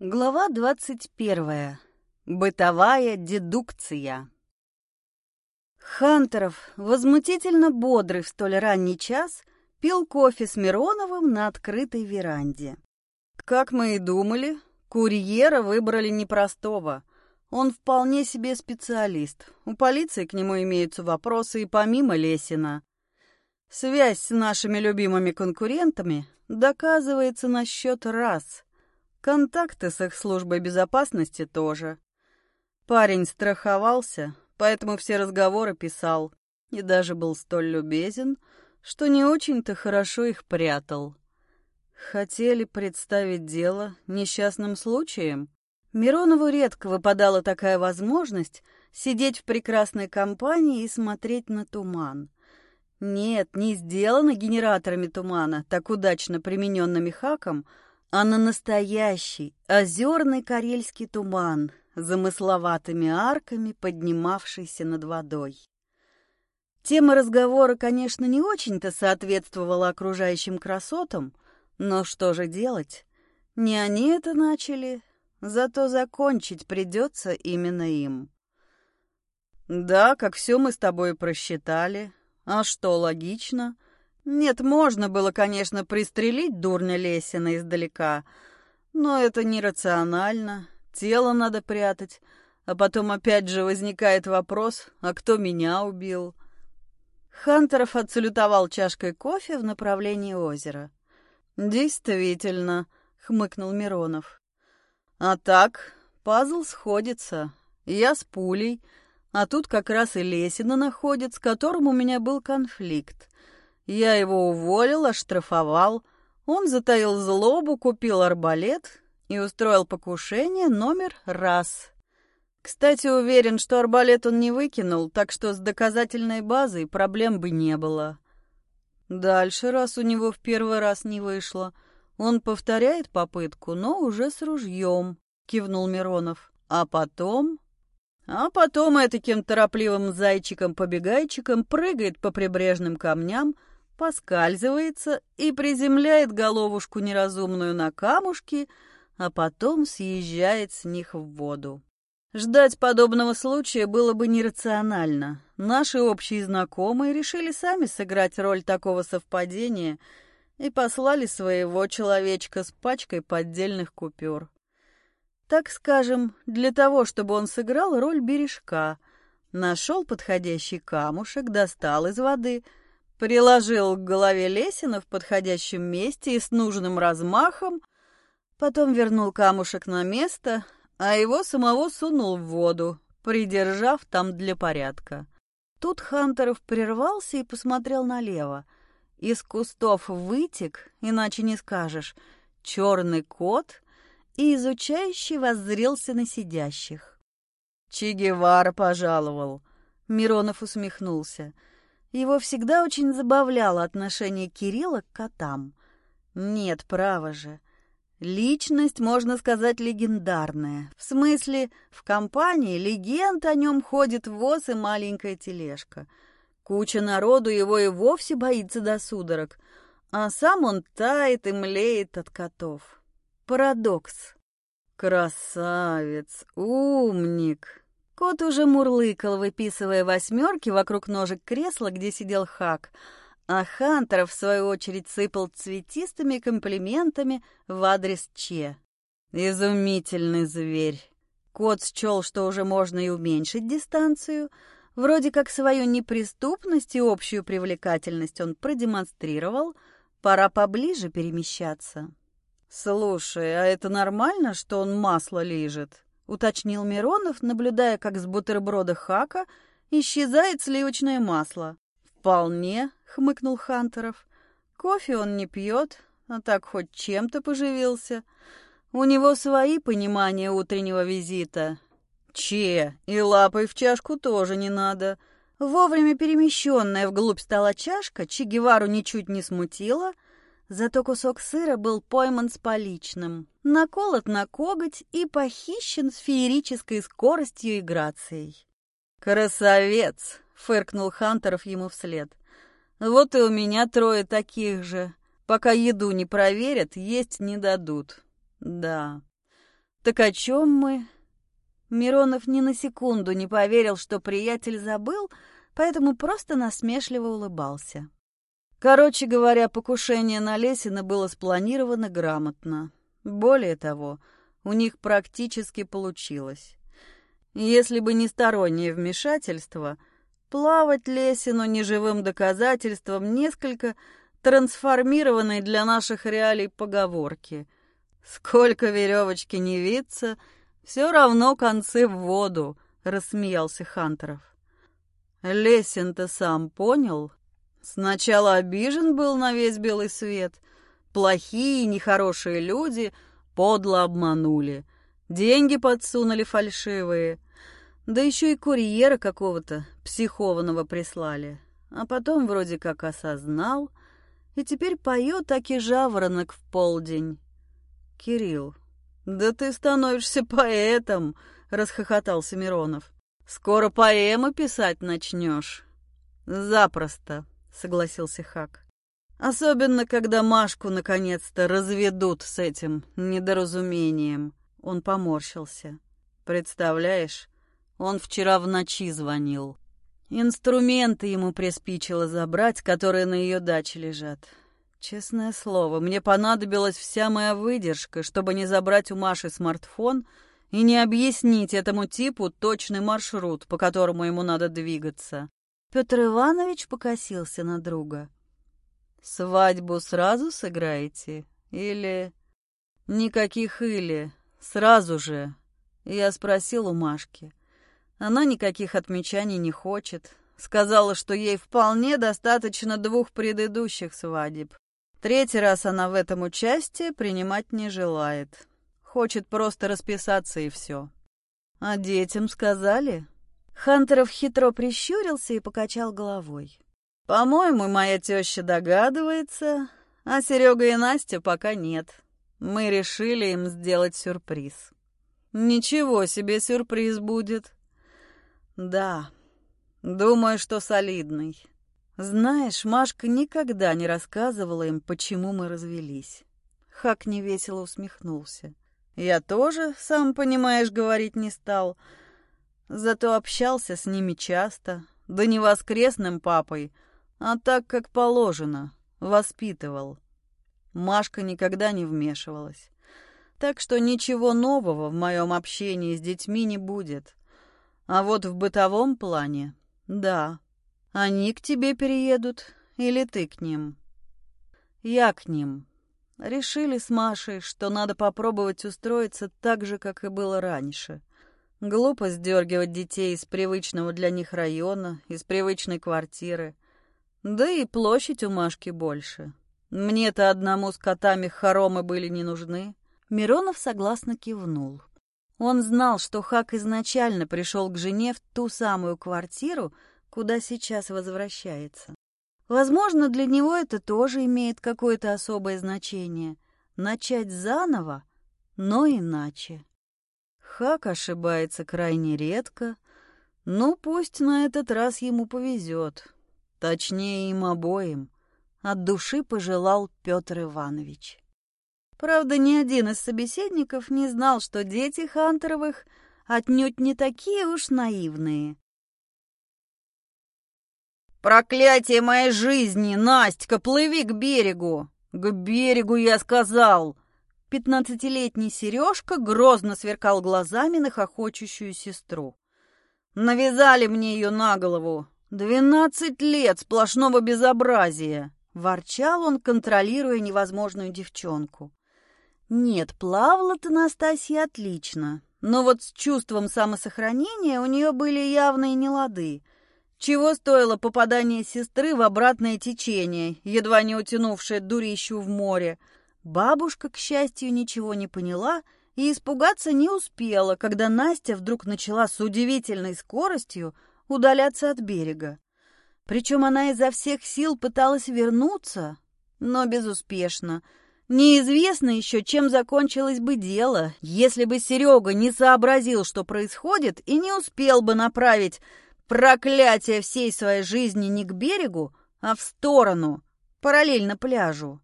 Глава двадцать первая. Бытовая дедукция. Хантеров, возмутительно бодрый в столь ранний час, пил кофе с Мироновым на открытой веранде. Как мы и думали, курьера выбрали непростого. Он вполне себе специалист. У полиции к нему имеются вопросы и помимо Лесина. Связь с нашими любимыми конкурентами доказывается на счет раз — Контакты с их службой безопасности тоже. Парень страховался, поэтому все разговоры писал. И даже был столь любезен, что не очень-то хорошо их прятал. Хотели представить дело несчастным случаем. Миронову редко выпадала такая возможность сидеть в прекрасной компании и смотреть на туман. Нет, не сделано генераторами тумана, так удачно примененными хаком, а на настоящий озерный карельский туман, замысловатыми арками, поднимавшийся над водой. Тема разговора, конечно, не очень-то соответствовала окружающим красотам, но что же делать? Не они это начали, зато закончить придется именно им. Да, как все мы с тобой просчитали. А что, логично — нет, можно было, конечно, пристрелить дурня Лесина издалека, но это нерационально, тело надо прятать, а потом опять же возникает вопрос, а кто меня убил? Хантеров отсалютовал чашкой кофе в направлении озера. «Действительно», — хмыкнул Миронов. «А так, пазл сходится. Я с пулей, а тут как раз и Лесина находит, с которым у меня был конфликт. Я его уволил, оштрафовал. Он затаил злобу, купил арбалет и устроил покушение номер раз. Кстати, уверен, что арбалет он не выкинул, так что с доказательной базой проблем бы не было. Дальше, раз у него в первый раз не вышло, он повторяет попытку, но уже с ружьем, кивнул Миронов. А потом... А потом этаким торопливым зайчиком-побегайчиком прыгает по прибрежным камням, поскальзывается и приземляет головушку неразумную на камушки, а потом съезжает с них в воду. Ждать подобного случая было бы нерационально. Наши общие знакомые решили сами сыграть роль такого совпадения и послали своего человечка с пачкой поддельных купюр. Так скажем, для того, чтобы он сыграл роль бережка. Нашел подходящий камушек, достал из воды — приложил к голове Лесина в подходящем месте и с нужным размахом, потом вернул камушек на место, а его самого сунул в воду, придержав там для порядка. Тут Хантеров прервался и посмотрел налево. Из кустов вытек, иначе не скажешь, черный кот и изучающий воззрелся на сидящих. «Че Гевара пожаловал», — Миронов усмехнулся — его всегда очень забавляло отношение Кирилла к котам. Нет, право же. Личность, можно сказать, легендарная. В смысле, в компании легенд о нем ходит воз и маленькая тележка. Куча народу его и вовсе боится до судорог, а сам он тает и млеет от котов. Парадокс. Красавец, умник, Кот уже мурлыкал, выписывая восьмерки вокруг ножек кресла, где сидел Хак, а Хантер, в свою очередь, сыпал цветистыми комплиментами в адрес Че. Изумительный зверь. Кот счел, что уже можно и уменьшить дистанцию. Вроде как свою неприступность и общую привлекательность он продемонстрировал. Пора поближе перемещаться. «Слушай, а это нормально, что он масло лижет?» Уточнил Миронов, наблюдая, как с бутерброда хака исчезает сливочное масло. «Вполне», — хмыкнул Хантеров. «Кофе он не пьет, а так хоть чем-то поживился. У него свои понимания утреннего визита. Че, и лапой в чашку тоже не надо». Вовремя перемещенная вглубь стола чашка Че Гевару ничуть не смутила — Зато кусок сыра был пойман с поличным, наколот на коготь и похищен с феерической скоростью и грацией. «Красавец!» — фыркнул Хантеров ему вслед. «Вот и у меня трое таких же. Пока еду не проверят, есть не дадут. Да. Так о чем мы? Миронов ни на секунду не поверил, что приятель забыл, поэтому просто насмешливо улыбался. Короче говоря, покушение на Лесина было спланировано грамотно. Более того, у них практически получилось. Если бы не стороннее вмешательство, плавать Лесину неживым доказательством несколько трансформированной для наших реалий поговорки. Сколько веревочки не виться, все равно концы в воду, рассмеялся Хантеров. Лесин-то сам понял. Сначала обижен был на весь белый свет. Плохие, нехорошие люди подло обманули. Деньги подсунули фальшивые. Да еще и курьера какого-то психованного прислали. А потом вроде как осознал, и теперь поет таки жаворонок в полдень. «Кирилл, да ты становишься поэтом!» — расхохотался Миронов. «Скоро поэмы писать начнешь». «Запросто», — согласился Хак. «Особенно, когда Машку наконец-то разведут с этим недоразумением». Он поморщился. «Представляешь, он вчера в ночи звонил. Инструменты ему приспичило забрать, которые на ее даче лежат. Честное слово, мне понадобилась вся моя выдержка, чтобы не забрать у Маши смартфон и не объяснить этому типу точный маршрут, по которому ему надо двигаться. Петр Иванович покосился на друга. «Свадьбу сразу сыграете? Или...» «Никаких «или». Сразу же». Я спросил у Машки. Она никаких отмечаний не хочет. Сказала, что ей вполне достаточно двух предыдущих свадеб. Третий раз она в этом участие принимать не желает. Хочет просто расписаться и все. А детям сказали? Хантеров хитро прищурился и покачал головой. По-моему, моя теща догадывается, а Серега и Настя пока нет. Мы решили им сделать сюрприз. Ничего себе сюрприз будет. Да, думаю, что солидный. Знаешь, Машка никогда не рассказывала им, почему мы развелись. Хак невесело усмехнулся. Я тоже, сам понимаешь, говорить не стал. Зато общался с ними часто, да не воскресным папой, а так, как положено, воспитывал. Машка никогда не вмешивалась. Так что ничего нового в моем общении с детьми не будет. А вот в бытовом плане — да. Они к тебе переедут или ты к ним? Я к ним. Решили с Машей, что надо попробовать устроиться так же, как и было раньше. Глупо сдергивать детей из привычного для них района, из привычной квартиры. Да и площадь у Машки больше. Мне-то одному с котами хоромы были не нужны. Миронов согласно кивнул. Он знал, что Хак изначально пришел к жене в ту самую квартиру, куда сейчас возвращается. Возможно, для него это тоже имеет какое-то особое значение. Начать заново, но иначе. Хак ошибается крайне редко, но пусть на этот раз ему повезет. Точнее, им обоим. От души пожелал Петр Иванович. Правда, ни один из собеседников не знал, что дети Хантеровых отнюдь не такие уж наивные. «Проклятие моей жизни! Настя, плыви к берегу!» «К берегу, я сказал!» Пятнадцатилетний Сережка грозно сверкал глазами на хохочущую сестру. «Навязали мне ее на голову! Двенадцать лет сплошного безобразия!» Ворчал он, контролируя невозможную девчонку. Нет, плавала-то Настасья отлично, но вот с чувством самосохранения у нее были явные нелады. Чего стоило попадание сестры в обратное течение, едва не утянувшее дурищу в море. Бабушка, к счастью, ничего не поняла и испугаться не успела, когда Настя вдруг начала с удивительной скоростью удаляться от берега. Причем она изо всех сил пыталась вернуться, но безуспешно — Неизвестно еще, чем закончилось бы дело, если бы Серега не сообразил, что происходит, и не успел бы направить проклятие всей своей жизни не к берегу, а в сторону, параллельно пляжу.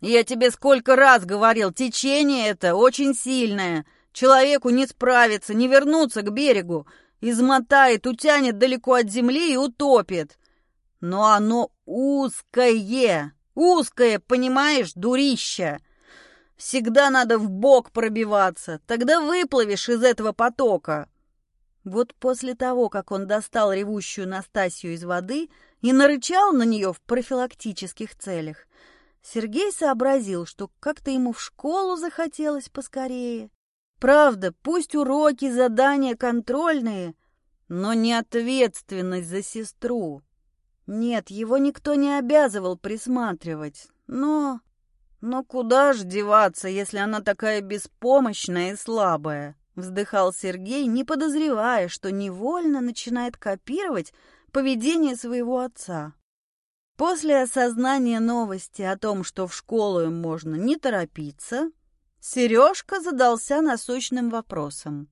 «Я тебе сколько раз говорил, течение это очень сильное. Человеку не справиться, не вернуться к берегу. Измотает, утянет далеко от земли и утопит. Но оно узкое, узкое, понимаешь, дурище. Всегда надо в бок пробиваться, тогда выплывешь из этого потока. Вот после того, как он достал ревущую Настасью из воды и нарычал на нее в профилактических целях, Сергей сообразил, что как-то ему в школу захотелось поскорее. Правда, пусть уроки, задания контрольные, но не ответственность за сестру. Нет, его никто не обязывал присматривать, но... Но куда ж деваться, если она такая беспомощная и слабая? Вздыхал Сергей, не подозревая, что невольно начинает копировать поведение своего отца. После осознания новости о том, что в школу им можно не торопиться, Сережка задался насущным вопросом.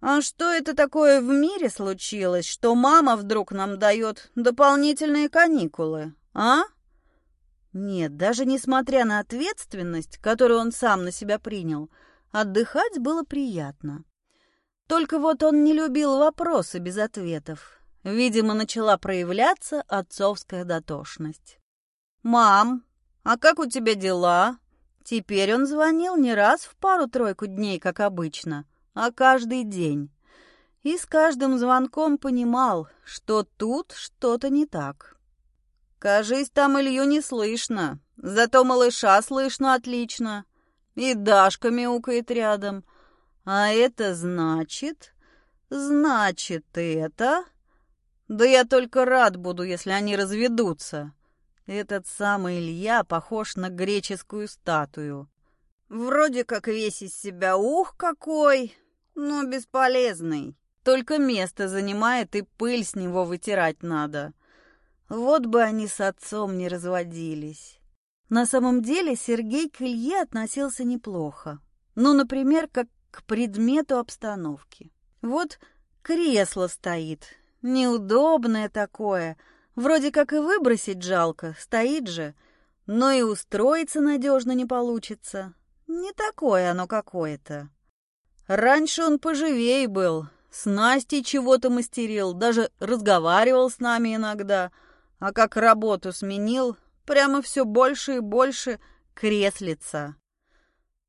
«А что это такое в мире случилось, что мама вдруг нам дает дополнительные каникулы, а?» Нет, даже несмотря на ответственность, которую он сам на себя принял, отдыхать было приятно. Только вот он не любил вопросы без ответов. Видимо, начала проявляться отцовская дотошность. «Мам, а как у тебя дела?» Теперь он звонил не раз в пару-тройку дней, как обычно, а каждый день. И с каждым звонком понимал, что тут что-то не так. «Кажись, там Илью не слышно, зато малыша слышно отлично. И Дашка мяукает рядом. А это значит... Значит, это...» Да я только рад буду, если они разведутся. Этот самый Илья похож на греческую статую. Вроде как весь из себя ух какой, но бесполезный. Только место занимает и пыль с него вытирать надо. Вот бы они с отцом не разводились. На самом деле Сергей к Илье относился неплохо. Ну, например, как к предмету обстановки. Вот кресло стоит, Неудобное такое. Вроде как и выбросить жалко, стоит же. Но и устроиться надежно не получится. Не такое оно какое-то. Раньше он поживей был, с Настей чего-то мастерил, даже разговаривал с нами иногда. А как работу сменил, прямо все больше и больше креслица.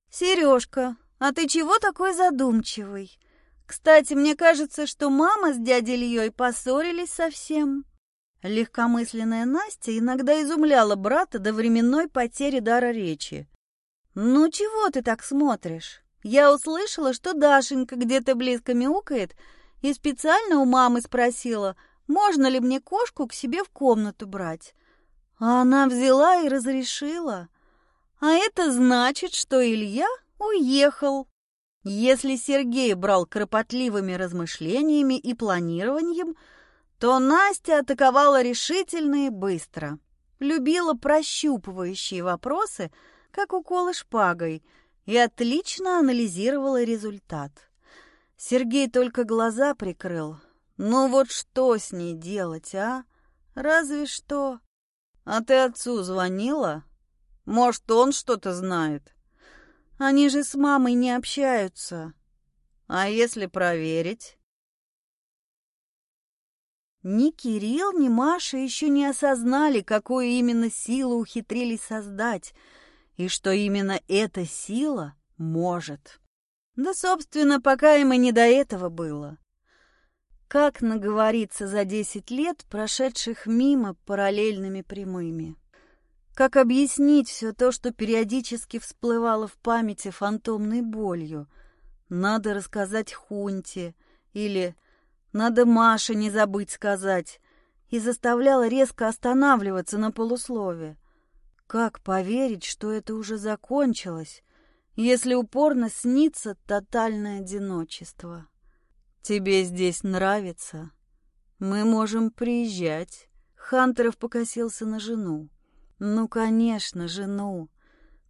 «Сережка, а ты чего такой задумчивый?» Кстати, мне кажется, что мама с дядей Ильей поссорились совсем. Легкомысленная Настя иногда изумляла брата до временной потери дара речи. «Ну чего ты так смотришь? Я услышала, что Дашенька где-то близко мяукает, и специально у мамы спросила, можно ли мне кошку к себе в комнату брать. А она взяла и разрешила. А это значит, что Илья уехал. Если Сергей брал кропотливыми размышлениями и планированием, то Настя атаковала решительно и быстро. Любила прощупывающие вопросы, как уколы шпагой, и отлично анализировала результат. Сергей только глаза прикрыл. Ну вот что с ней делать, а? Разве что... А ты отцу звонила? Может, он что-то знает? Они же с мамой не общаются. А если проверить? Ни Кирилл, ни Маша еще не осознали, какую именно силу ухитрились создать, и что именно эта сила может. Да, собственно, пока им и не до этого было. Как наговориться за десять лет, прошедших мимо параллельными прямыми? Как объяснить все то, что периодически всплывало в памяти фантомной болью? Надо рассказать Хунте или надо Маше не забыть сказать и заставляла резко останавливаться на полуслове. Как поверить, что это уже закончилось, если упорно снится тотальное одиночество? Тебе здесь нравится? Мы можем приезжать. Хантеров покосился на жену. Ну, конечно, жену.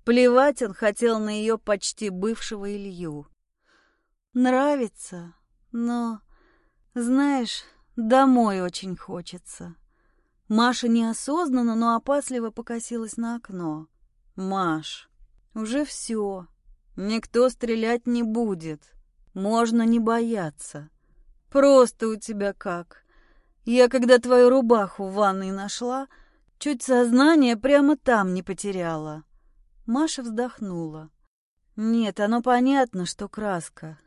Плевать он хотел на ее почти бывшего Илью. Нравится, но, знаешь, домой очень хочется. Маша неосознанно, но опасливо покосилась на окно. «Маш, уже все. Никто стрелять не будет. Можно не бояться. Просто у тебя как. Я, когда твою рубаху в ванной нашла, чуть сознание прямо там не потеряла. Маша вздохнула. Нет, оно понятно, что краска.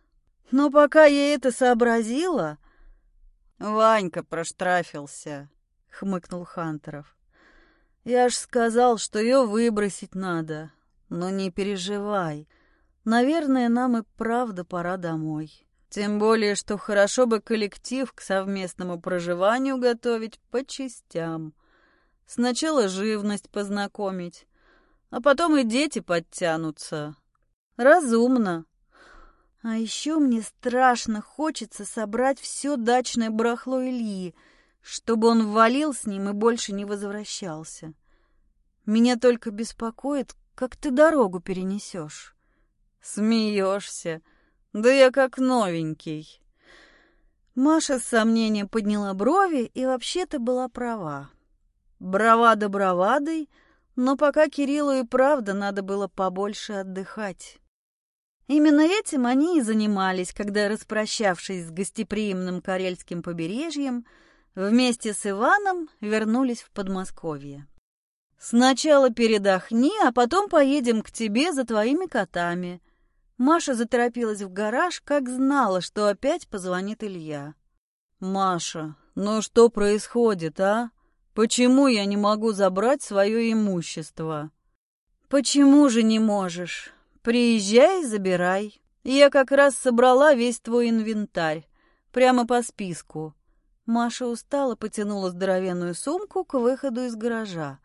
Но пока я это сообразила... Ванька проштрафился, хмыкнул Хантеров. Я ж сказал, что ее выбросить надо. Но не переживай. Наверное, нам и правда пора домой. Тем более, что хорошо бы коллектив к совместному проживанию готовить по частям. Сначала живность познакомить, а потом и дети подтянутся. Разумно. А еще мне страшно хочется собрать все дачное барахло Ильи, чтобы он валил с ним и больше не возвращался. Меня только беспокоит, как ты дорогу перенесешь. Смеешься. Да я как новенький. Маша с сомнением подняла брови и вообще-то была права. Бравада бравадой, но пока Кириллу и правда надо было побольше отдыхать. Именно этим они и занимались, когда, распрощавшись с гостеприимным карельским побережьем, вместе с Иваном вернулись в Подмосковье. «Сначала передохни, а потом поедем к тебе за твоими котами». Маша заторопилась в гараж, как знала, что опять позвонит Илья. «Маша, ну что происходит, а? Почему я не могу забрать свое имущество?» «Почему же не можешь? Приезжай забирай. Я как раз собрала весь твой инвентарь. Прямо по списку. Маша устало потянула здоровенную сумку к выходу из гаража.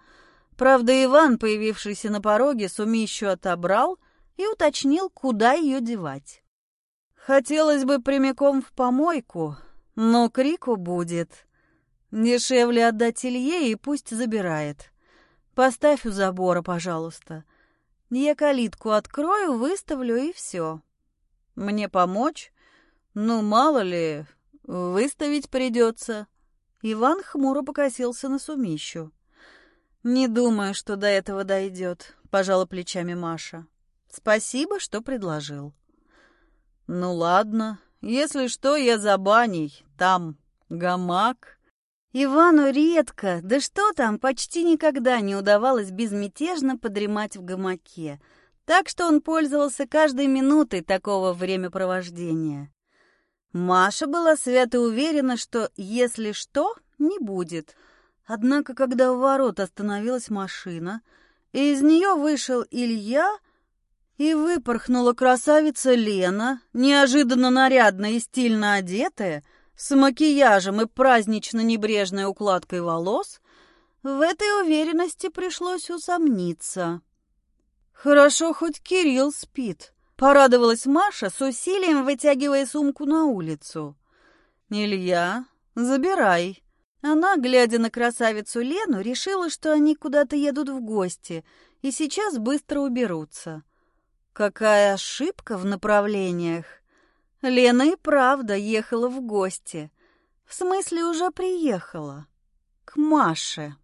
Правда, Иван, появившийся на пороге, сумищу отобрал и уточнил, куда ее девать. Хотелось бы прямиком в помойку, но крику будет. Дешевле отдать Илье и пусть забирает. Поставь у забора, пожалуйста. Я калитку открою, выставлю и все. Мне помочь? Ну, мало ли, выставить придется. Иван хмуро покосился на сумищу. «Не думаю, что до этого дойдет», — пожала плечами Маша. «Спасибо, что предложил». «Ну ладно, если что, я за баней. Там гамак, Ивану редко, да что там, почти никогда не удавалось безмятежно подремать в гамаке, так что он пользовался каждой минутой такого времяпровождения. Маша была свято уверена, что «если что, не будет». Однако, когда у ворот остановилась машина, и из нее вышел Илья, и выпорхнула красавица Лена, неожиданно нарядно и стильно одетая — с макияжем и празднично-небрежной укладкой волос, в этой уверенности пришлось усомниться. «Хорошо, хоть Кирилл спит», — порадовалась Маша, с усилием вытягивая сумку на улицу. «Илья, забирай». Она, глядя на красавицу Лену, решила, что они куда-то едут в гости и сейчас быстро уберутся. Какая ошибка в направлениях! Лена и правда ехала в гости. В смысле, уже приехала. К Маше.